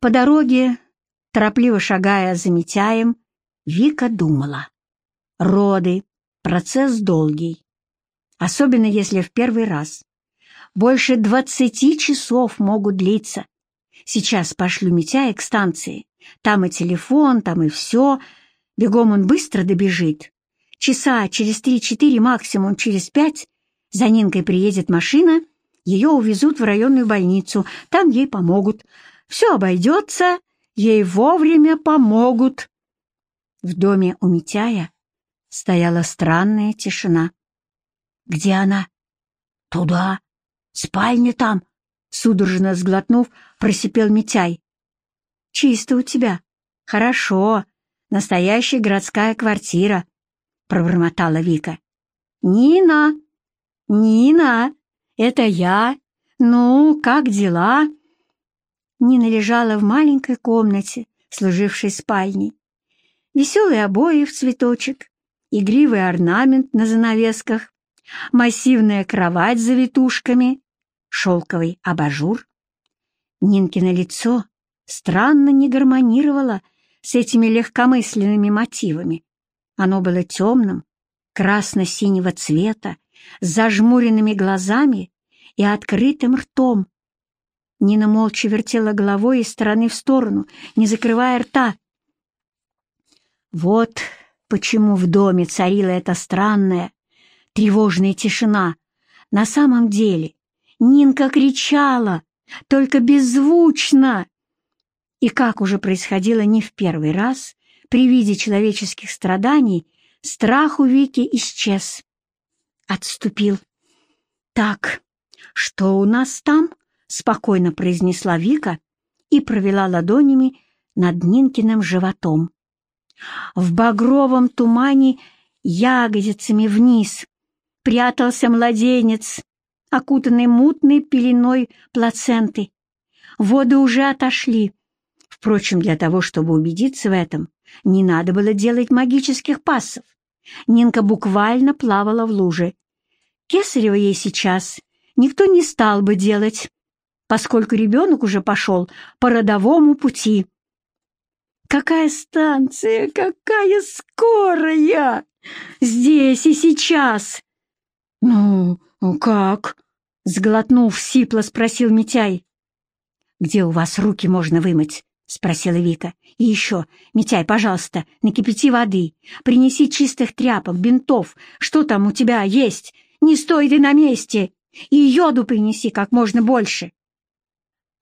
По дороге, торопливо шагая за Митяем, Вика думала. Роды — процесс долгий, особенно если в первый раз. Больше двадцати часов могут длиться. Сейчас пошлю Митяя к станции. Там и телефон, там и все. Бегом он быстро добежит. Часа через три-четыре, максимум через пять, за Нинкой приедет машина, ее увезут в районную больницу, там ей помогут. Все обойдется, ей вовремя помогут. В доме у Митяя стояла странная тишина. «Где она?» «Туда. Спальня там», — судорожно сглотнув, просипел Митяй. «Чисто у тебя. Хорошо. Настоящая городская квартира», — пробормотала Вика. «Нина! Нина! Это я! Ну, как дела?» Нина лежала в маленькой комнате, служившей спальней. Веселые обои в цветочек, игривый орнамент на занавесках, массивная кровать с завитушками, шелковый абажур. Нинкино лицо странно не гармонировало с этими легкомысленными мотивами. Оно было темным, красно-синего цвета, с зажмуренными глазами и открытым ртом. Нина молча вертела головой из стороны в сторону, не закрывая рта. Вот почему в доме царила эта странная, тревожная тишина. На самом деле Нинка кричала, только беззвучно. И как уже происходило не в первый раз, при виде человеческих страданий страх у Вики исчез. Отступил. «Так, что у нас там?» — спокойно произнесла Вика и провела ладонями над Нинкиным животом. В багровом тумане ягодицами вниз прятался младенец, окутанный мутной пеленой плаценты. Воды уже отошли. Впрочем, для того, чтобы убедиться в этом, не надо было делать магических пассов. Нинка буквально плавала в луже. Кесарева ей сейчас никто не стал бы делать, поскольку ребенок уже пошел по родовому пути. «Какая станция? Какая скорая! Здесь и сейчас!» «Ну, как?» — сглотнув, сипло спросил Митяй. «Где у вас руки можно вымыть?» — спросила Вика. «И еще, Митяй, пожалуйста, накипяти воды, принеси чистых тряпок, бинтов, что там у тебя есть, не стой ты на месте, и йоду принеси как можно больше».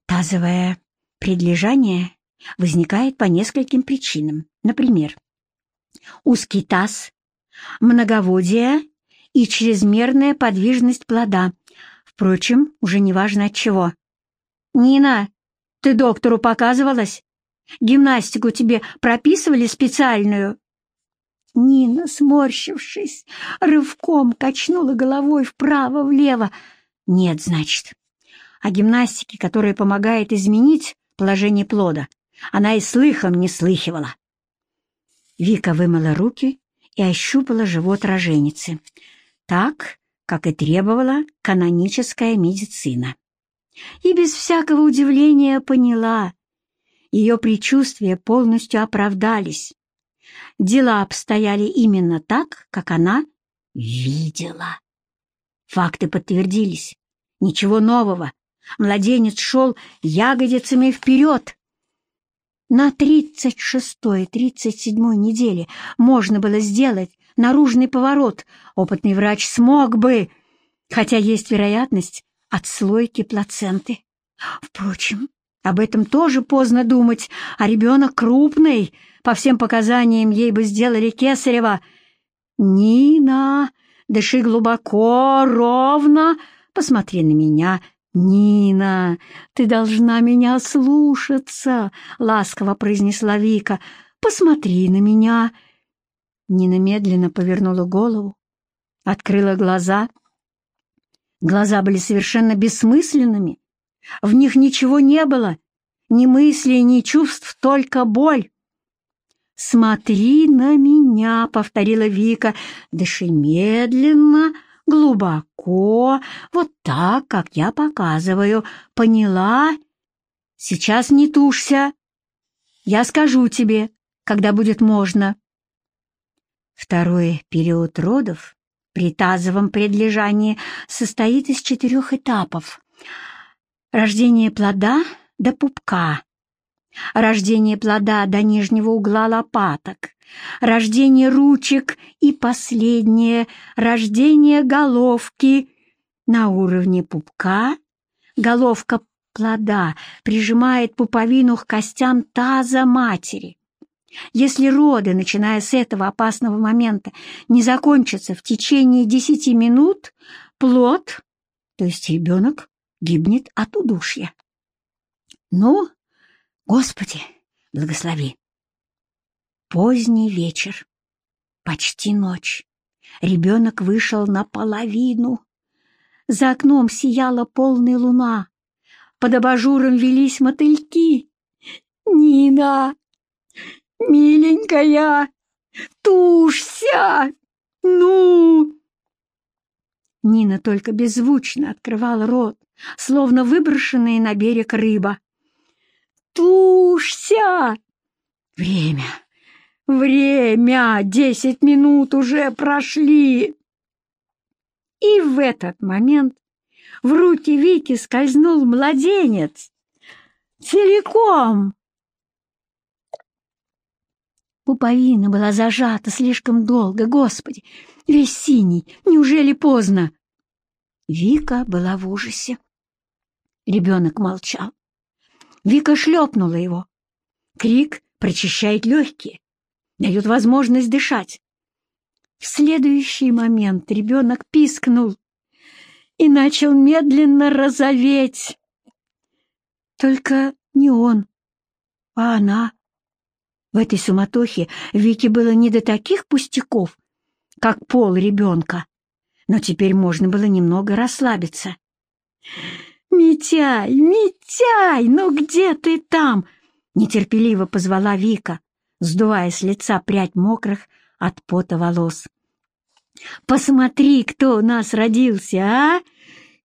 Тазовое предлежание возникает по нескольким причинам. Например, узкий таз, многоводие и чрезмерная подвижность плода. Впрочем, уже неважно от чего. «Нина, ты доктору показывалась? Гимнастику тебе прописывали специальную?» Нина, сморщившись, рывком качнула головой вправо-влево. «Нет, значит. А гимнастики, которая помогает изменить положение плода, она и слыхом не слыхивала». Вика вымыла руки и ощупала живот роженицы так, как и требовала каноническая медицина. И без всякого удивления поняла, ее предчувствия полностью оправдались. Дела обстояли именно так, как она видела. Факты подтвердились. Ничего нового. Младенец шел ягодицами вперед. На тридцать шестой, тридцать седьмой неделе можно было сделать наружный поворот. Опытный врач смог бы, хотя есть вероятность отслойки плаценты. Впрочем, об этом тоже поздно думать, а ребенок крупный, по всем показаниям ей бы сделали кесарева. «Нина, дыши глубоко, ровно, посмотри на меня». «Нина, ты должна меня слушаться», — ласково произнесла Вика. «Посмотри на меня». Нина медленно повернула голову, открыла глаза. Глаза были совершенно бессмысленными. В них ничего не было, ни мыслей, ни чувств, только боль. «Смотри на меня», — повторила Вика, — «дыши медленно, глубоко, вот так, как я показываю. Поняла?» сейчас не тушься. Я скажу тебе, когда будет можно. Второй период родов при тазовом предлежании состоит из четырех этапов. Рождение плода до пупка, рождение плода до нижнего угла лопаток, рождение ручек и последнее — рождение головки на уровне пупка. Головка плода прижимает пуповину к костям таза матери. Если роды, начиная с этого опасного момента, не закончатся в течение десяти минут, плод, то есть ребенок, гибнет от удушья. Ну, Господи, благослови. Поздний вечер, почти ночь. Ребенок вышел наполовину. За окном сияла полная луна. Под абажуром велись мотыльки. «Нина! Миленькая! Тушься! Ну!» Нина только беззвучно открывала рот, словно выброшенная на берег рыба. Тушься! Время! Время! Десять минут уже прошли! И в этот момент в руки Вики скользнул младенец. Целиком! Пуповина была зажата слишком долго, Господи! Весь синий! Неужели поздно? Вика была в ужасе. Ребенок молчал. Вика шлепнула его. Крик прочищает легкие, дает возможность дышать. В следующий момент ребенок пискнул и начал медленно розоветь. Только не он, а она. В этой суматохе Вике было не до таких пустяков, как пол ребенка, но теперь можно было немного расслабиться. «Митяй, Митяй, ну где ты там?» — нетерпеливо позвала Вика, сдувая с лица прядь мокрых от пота волос. «Посмотри, кто у нас родился, а?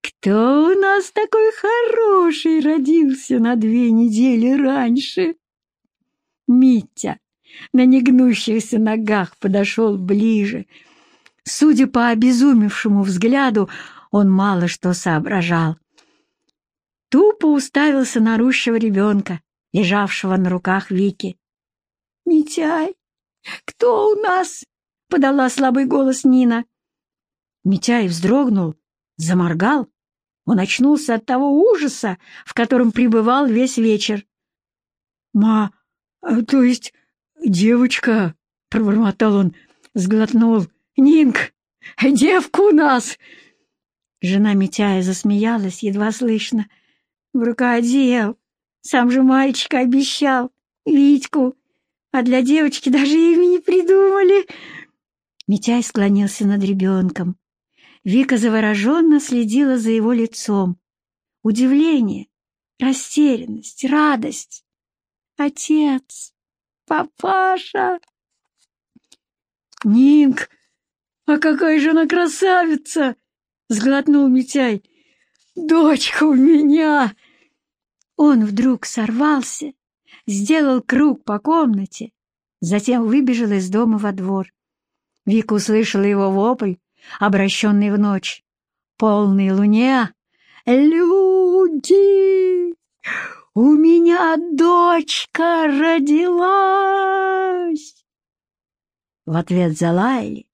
Кто у нас такой хороший родился на две недели раньше?» Митя на негнущихся ногах подошел ближе. Судя по обезумевшему взгляду, он мало что соображал тупо уставился на рущего ребенка, лежавшего на руках Вики. «Митяй, кто у нас?» — подала слабый голос Нина. Митяй вздрогнул, заморгал. Он очнулся от того ужаса, в котором пребывал весь вечер. «Ма, а, то есть девочка?» — пробормотал он, сглотнул. «Нинк, девка у нас!» Жена Митяя засмеялась, едва слышно. В рукодел. Сам же мальчик обещал. Витьку. А для девочки даже имени придумали. Митяй склонился над ребенком. Вика завороженно следила за его лицом. Удивление, растерянность, радость. Отец, папаша. Нинк, а какая же она красавица! Сглотнул Митяй. Дочка у меня! Он вдруг сорвался, сделал круг по комнате, затем выбежал из дома во двор. Вика услышала его вопль, обращенный в ночь. Полной луне «Люди! У меня дочка родилась!» В ответ залаяли,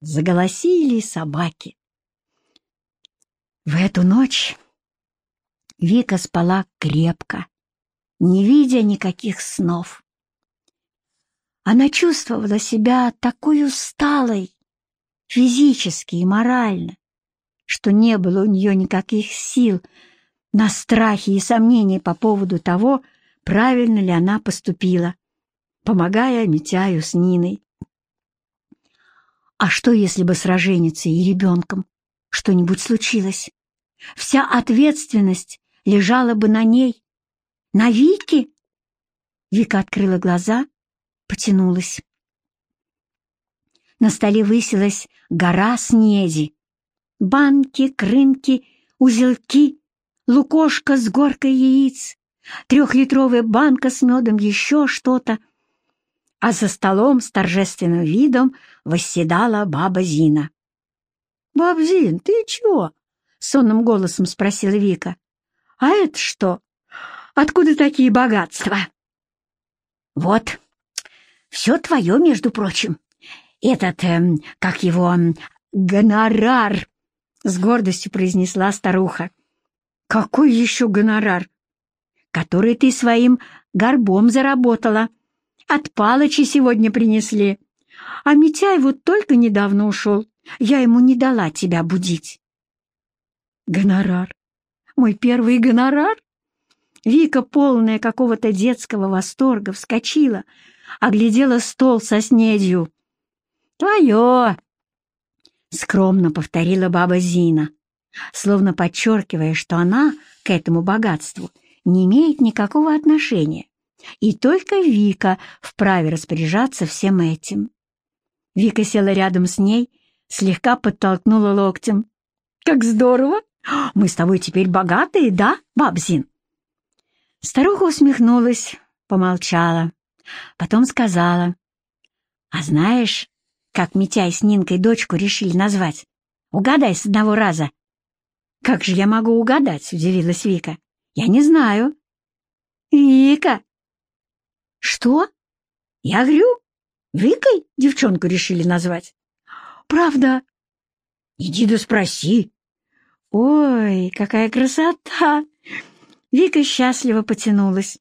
заголосили собаки. В эту ночь Вика спала крепко, не видя никаких снов. Она чувствовала себя такой усталой, физически и морально, что не было у нее никаких сил на страхи и сомнения по поводу того, правильно ли она поступила, помогая Митяю с Ниной. А что, если бы с роженицей и ребенком что-нибудь случилось? Вся ответственность лежала бы на ней, на Вике. Вика открыла глаза, потянулась. На столе высилась гора снеди. Банки, крынки, узелки, лукошка с горкой яиц, трехлитровая банка с медом, еще что-то. А за столом с торжественным видом восседала баба Зина. «Баб Зин, ты чего?» — сонным голосом спросила Вика. «А это что? Откуда такие богатства?» «Вот, все твое, между прочим. Этот, эм, как его, гонорар!» — с гордостью произнесла старуха. «Какой еще гонорар?» «Который ты своим горбом заработала. От Палыча сегодня принесли. А Митяй вот только недавно ушел. Я ему не дала тебя будить». «Гонорар? Мой первый гонорар?» Вика, полная какого-то детского восторга, вскочила, оглядела стол со снедью. «Твое!» — скромно повторила баба Зина, словно подчеркивая, что она к этому богатству не имеет никакого отношения, и только Вика вправе распоряжаться всем этим. Вика села рядом с ней, слегка подтолкнула локтем. «Как здорово! Мы с тобой теперь богатые, да, бабзин?» Старуха усмехнулась, помолчала, потом сказала. «А знаешь, как Митяй с Нинкой дочку решили назвать? Угадай с одного раза». «Как же я могу угадать?» — удивилась Вика. «Я не знаю». «Вика!» «Что?» «Я говорю, Викой девчонку решили назвать». «Правда?» «Иди да спроси». «Ой, какая красота!» Вика счастливо потянулась.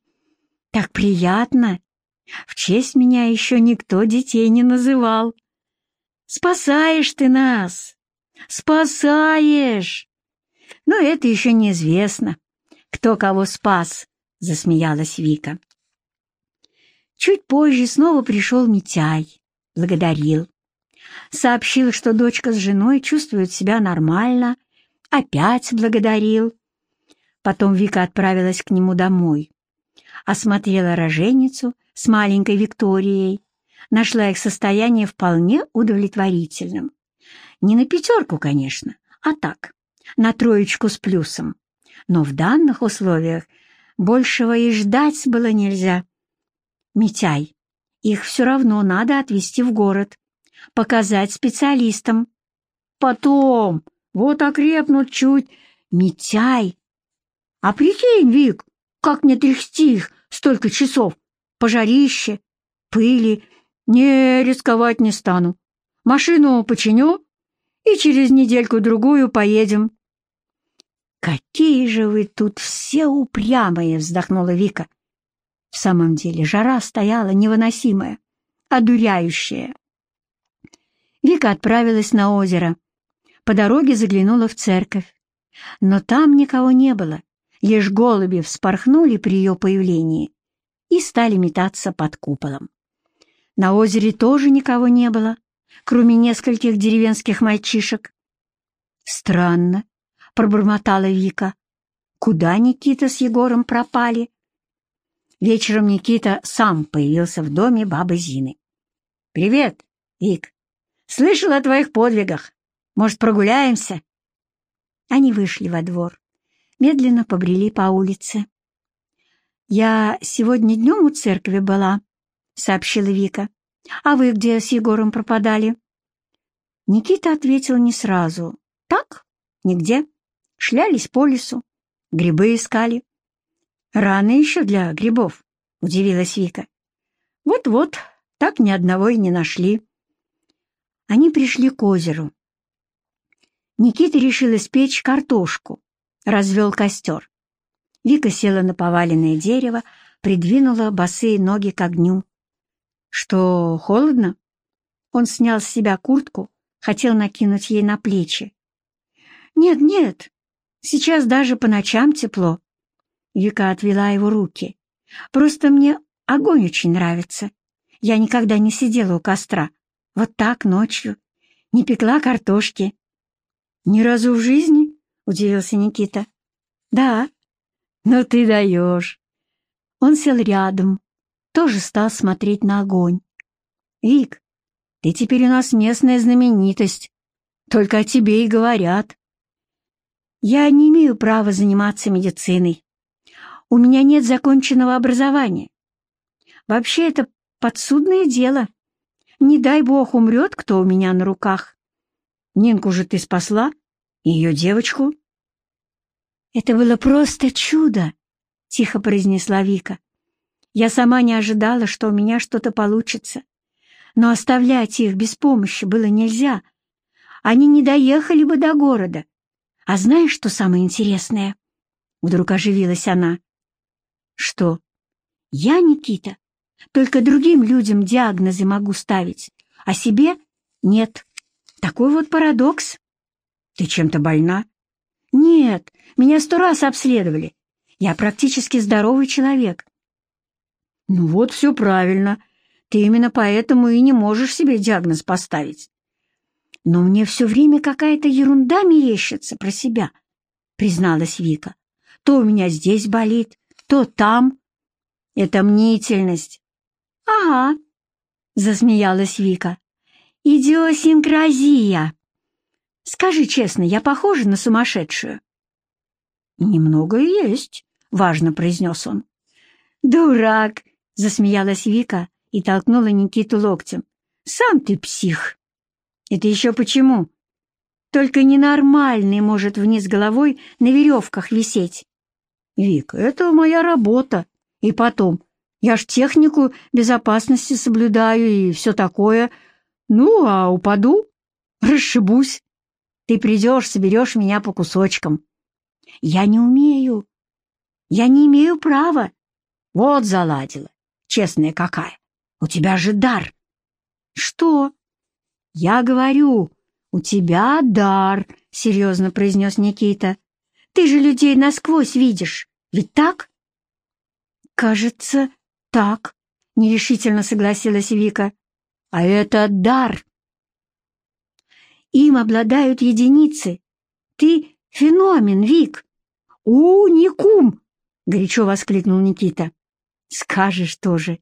«Так приятно! В честь меня еще никто детей не называл. Спасаешь ты нас! Спасаешь!» «Но это еще неизвестно, кто кого спас», — засмеялась Вика. Чуть позже снова пришел Митяй, благодарил. Сообщил, что дочка с женой чувствуют себя нормально, опять благодарил. Потом Вика отправилась к нему домой. Осмотрела роженицу с маленькой Викторией, нашла их состояние вполне удовлетворительным. Не на пятерку, конечно, а так, на троечку с плюсом. Но в данных условиях большего и ждать было нельзя. Митяй, их все равно надо отвезти в город, показать специалистам. Потом, вот окрепнут чуть. Митяй! А прикинь, Вик, как мне трясти их столько часов? Пожарище, пыли. Не, рисковать не стану. Машину починю и через недельку-другую поедем. «Какие же вы тут все упрямые!» — вздохнула Вика. В самом деле жара стояла невыносимая, одуряющая. Вика отправилась на озеро. По дороге заглянула в церковь. Но там никого не было, лишь голуби вспорхнули при ее появлении и стали метаться под куполом. На озере тоже никого не было, кроме нескольких деревенских мальчишек. «Странно», — пробормотала Вика. «Куда Никита с Егором пропали?» Вечером Никита сам появился в доме бабы Зины. «Привет, Вик. Слышал о твоих подвигах. Может, прогуляемся?» Они вышли во двор, медленно побрели по улице. «Я сегодня днем у церкви была», — сообщила Вика. «А вы где с Егором пропадали?» Никита ответил не сразу. «Так, нигде. Шлялись по лесу, грибы искали». «Рано еще для грибов», — удивилась Вика. «Вот-вот, так ни одного и не нашли». Они пришли к озеру. Никита решил испечь картошку, развел костер. Вика села на поваленное дерево, придвинула босые ноги к огню. «Что, холодно?» Он снял с себя куртку, хотел накинуть ей на плечи. «Нет, нет, сейчас даже по ночам тепло». Вика отвела его руки. «Просто мне огонь очень нравится. Я никогда не сидела у костра. Вот так, ночью. Не пекла картошки. «Ни разу в жизни?» — удивился Никита. «Да». «Ну ты даешь». Он сел рядом, тоже стал смотреть на огонь. «Вик, ты теперь у нас местная знаменитость. Только о тебе и говорят». «Я не имею права заниматься медициной. У меня нет законченного образования. Вообще это подсудное дело. Не дай бог умрет кто у меня на руках. Нинку же ты спасла, ее девочку. Это было просто чудо, — тихо произнесла Вика. Я сама не ожидала, что у меня что-то получится. Но оставлять их без помощи было нельзя. Они не доехали бы до города. А знаешь, что самое интересное? Вдруг оживилась она. Что? Я, Никита, только другим людям диагнозы могу ставить, а себе нет. Такой вот парадокс. Ты чем-то больна? Нет, меня сто раз обследовали. Я практически здоровый человек. Ну вот все правильно. Ты именно поэтому и не можешь себе диагноз поставить. Но мне все время какая-то ерунда мерещится про себя, призналась Вика. То у меня здесь болит, то там. Это мнительность. Ага, засмеялась Вика. Идиосинкразия. Скажи честно, я похожа на сумасшедшую? Немного есть, важно произнес он. Дурак, засмеялась Вика и толкнула Никиту локтем. Сам ты псих. Это еще почему? Только ненормальный может вниз головой на веревках висеть. Вика, это моя работа. И потом, я ж технику безопасности соблюдаю и все такое. Ну, а упаду, расшибусь. Ты придешь, соберешь меня по кусочкам. Я не умею. Я не имею права. Вот заладила. Честная какая. У тебя же дар. Что? Я говорю, у тебя дар, серьезно произнес Никита. Ты же людей насквозь видишь. Ведь так? Кажется, так, нерешительно согласилась Вика. А это дар. Им обладают единицы. Ты феномен, Вик. Уникум! Горячо воскликнул Никита. Скажешь тоже.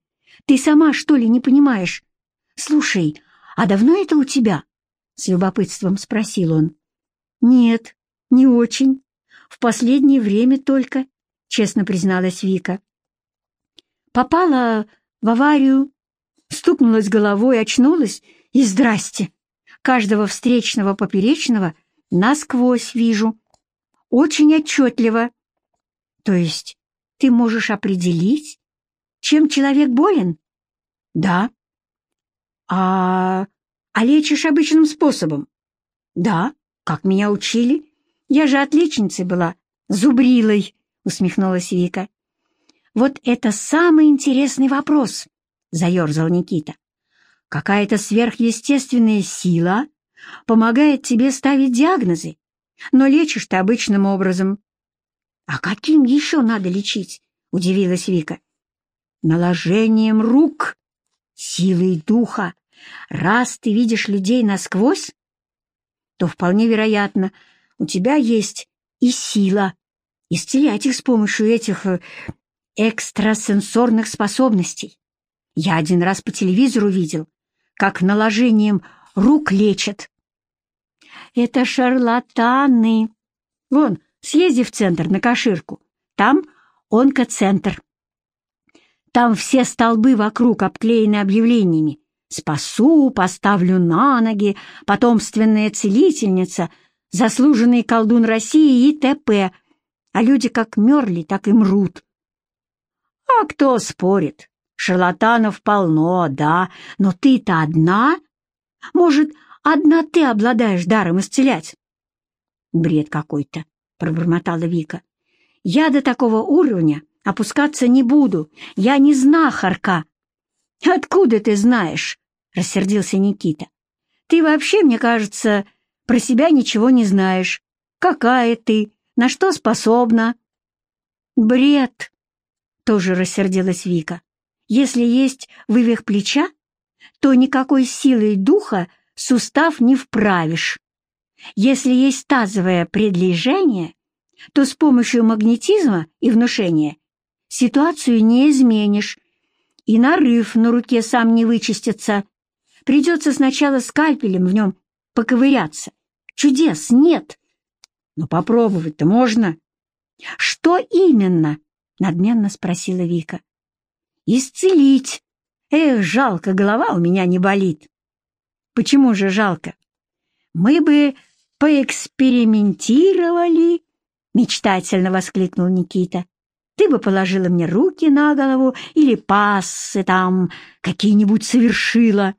Ты сама, что ли, не понимаешь? Слушай, а давно это у тебя? С любопытством спросил он. Нет, не очень. В последнее время только, честно призналась Вика. Попала в аварию, стукнулась головой, очнулась и здрасте. Каждого встречного поперечного насквозь вижу. Очень отчетливо. То есть ты можешь определить, чем человек болен? Да. А, а лечишь обычным способом? Да, как меня учили. Я же отличницей была, зубрилой, усмехнулась Вика. Вот это самый интересный вопрос, заерзал Никита. Какая-то сверхъестественная сила помогает тебе ставить диагнозы, но лечишь ты обычным образом. — А каким еще надо лечить? — удивилась Вика. — Наложением рук, силой духа. Раз ты видишь людей насквозь, то вполне вероятно, у тебя есть и сила исцелять их с помощью этих э, экстрасенсорных способностей. Я один раз по телевизору видел, как наложением рук лечат. Это шарлатаны. Вон, съезди в центр на Каширку. Там онкоцентр. Там все столбы вокруг обклеены объявлениями. «Спасу, поставлю на ноги», «Потомственная целительница», «Заслуженный колдун России» и т.п. А люди как мерли, так и мрут. А кто спорит? Шарлатанов полно, да, но ты-то одна. Может, одна ты обладаешь даром исцелять? Бред какой-то, пробормотала Вика. Я до такого уровня опускаться не буду. Я не знахарка. Откуда ты знаешь? Рассердился Никита. Ты вообще, мне кажется, про себя ничего не знаешь. Какая ты? На что способна? Бред! Тоже рассердилась Вика. Если есть вывих плеча, то никакой силой духа сустав не вправишь. Если есть тазовое предлежение, то с помощью магнетизма и внушения ситуацию не изменишь, и нарыв на руке сам не вычистится. Придется сначала скальпелем в нем поковыряться. Чудес нет. Но попробовать-то можно. Что именно? — надменно спросила Вика. «Исцелить! Эх, жалко, голова у меня не болит!» «Почему же жалко? Мы бы поэкспериментировали!» — мечтательно воскликнул Никита. «Ты бы положила мне руки на голову или пассы там какие-нибудь совершила!»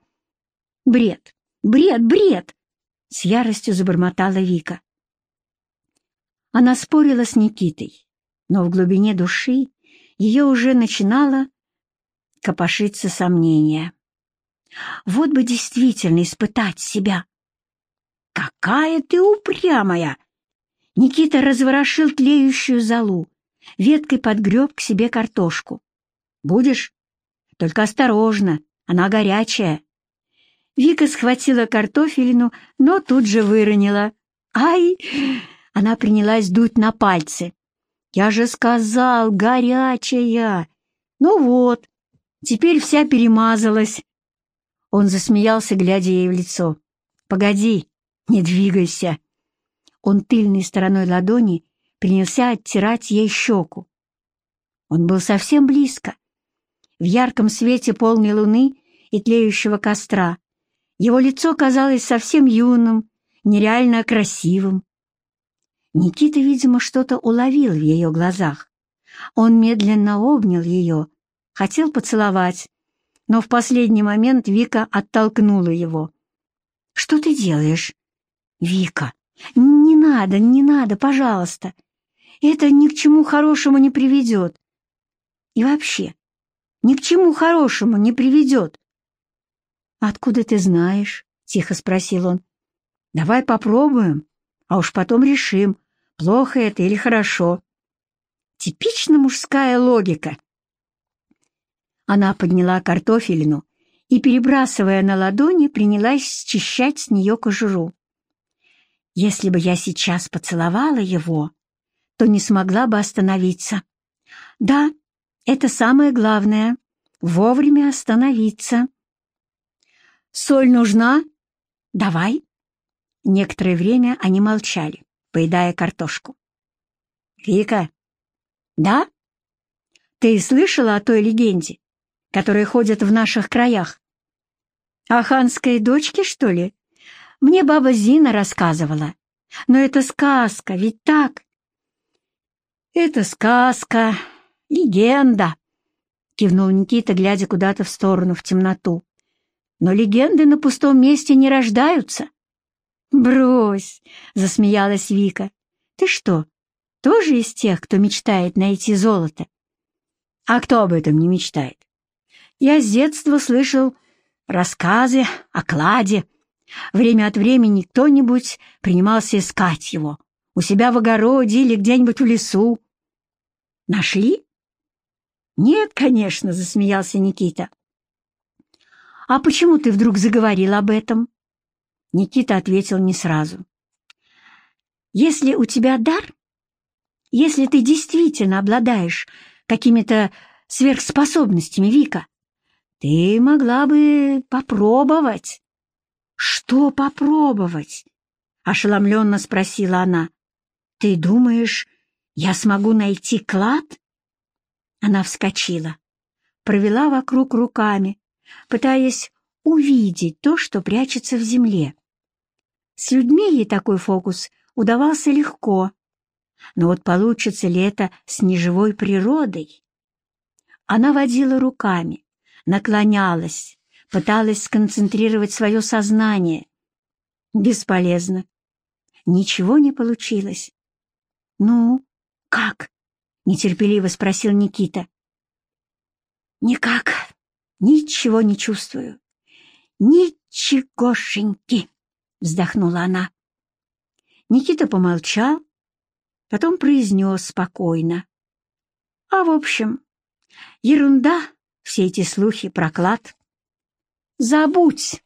«Бред! Бред! Бред!» — с яростью забормотала Вика. Она спорила с Никитой, но в глубине души ее уже начинало копошиться сомнение. Вот бы действительно испытать себя. «Какая ты упрямая!» Никита разворошил тлеющую золу, веткой подгреб к себе картошку. «Будешь? Только осторожно, она горячая». Вика схватила картофелину, но тут же выронила. «Ай!» Она принялась дуть на пальцы. «Я же сказал, горячая!» «Ну вот, теперь вся перемазалась». Он засмеялся, глядя ей в лицо. «Погоди, не двигайся». Он тыльной стороной ладони принялся оттирать ей щеку. Он был совсем близко. В ярком свете полной луны и тлеющего костра его лицо казалось совсем юным, нереально красивым. Никита, видимо, что-то уловил в ее глазах. Он медленно обнял ее, хотел поцеловать, но в последний момент Вика оттолкнула его. «Что ты делаешь?» «Вика, не надо, не надо, пожалуйста. Это ни к чему хорошему не приведет. И вообще, ни к чему хорошему не приведет». «Откуда ты знаешь?» — тихо спросил он. «Давай попробуем, а уж потом решим, плохо это или хорошо. Типично мужская логика. Она подняла картофелину и, перебрасывая на ладони, принялась счищать с нее кожуру. Если бы я сейчас поцеловала его, то не смогла бы остановиться. Да, это самое главное — вовремя остановиться. «Соль нужна? Давай». Некоторое время они молчали поедая картошку. «Вика!» «Да? Ты слышала о той легенде, которая ходит в наших краях? О ханской дочке, что ли? Мне баба Зина рассказывала. Но это сказка, ведь так?» «Это сказка, легенда», — кивнул Никита, глядя куда-то в сторону, в темноту. «Но легенды на пустом месте не рождаются. «Брось!» — засмеялась Вика. «Ты что, тоже из тех, кто мечтает найти золото?» «А кто об этом не мечтает?» «Я с детства слышал рассказы о кладе. Время от времени кто-нибудь принимался искать его. У себя в огороде или где-нибудь в лесу. Нашли?» «Нет, конечно», — засмеялся Никита. «А почему ты вдруг заговорил об этом?» Никита ответил не сразу. «Если у тебя дар, если ты действительно обладаешь какими-то сверхспособностями, Вика, ты могла бы попробовать». «Что попробовать?» — ошеломленно спросила она. «Ты думаешь, я смогу найти клад?» Она вскочила, провела вокруг руками, пытаясь увидеть то, что прячется в земле. С людьми ей такой фокус удавался легко. Но вот получится ли это с неживой природой? Она водила руками, наклонялась, пыталась сконцентрировать свое сознание. Бесполезно. Ничего не получилось. «Ну, как?» — нетерпеливо спросил Никита. «Никак. Ничего не чувствую. Ничегошеньки!» вздохнула она. Никита помолчал, потом произнес спокойно. А в общем, ерунда, все эти слухи, проклад. Забудь,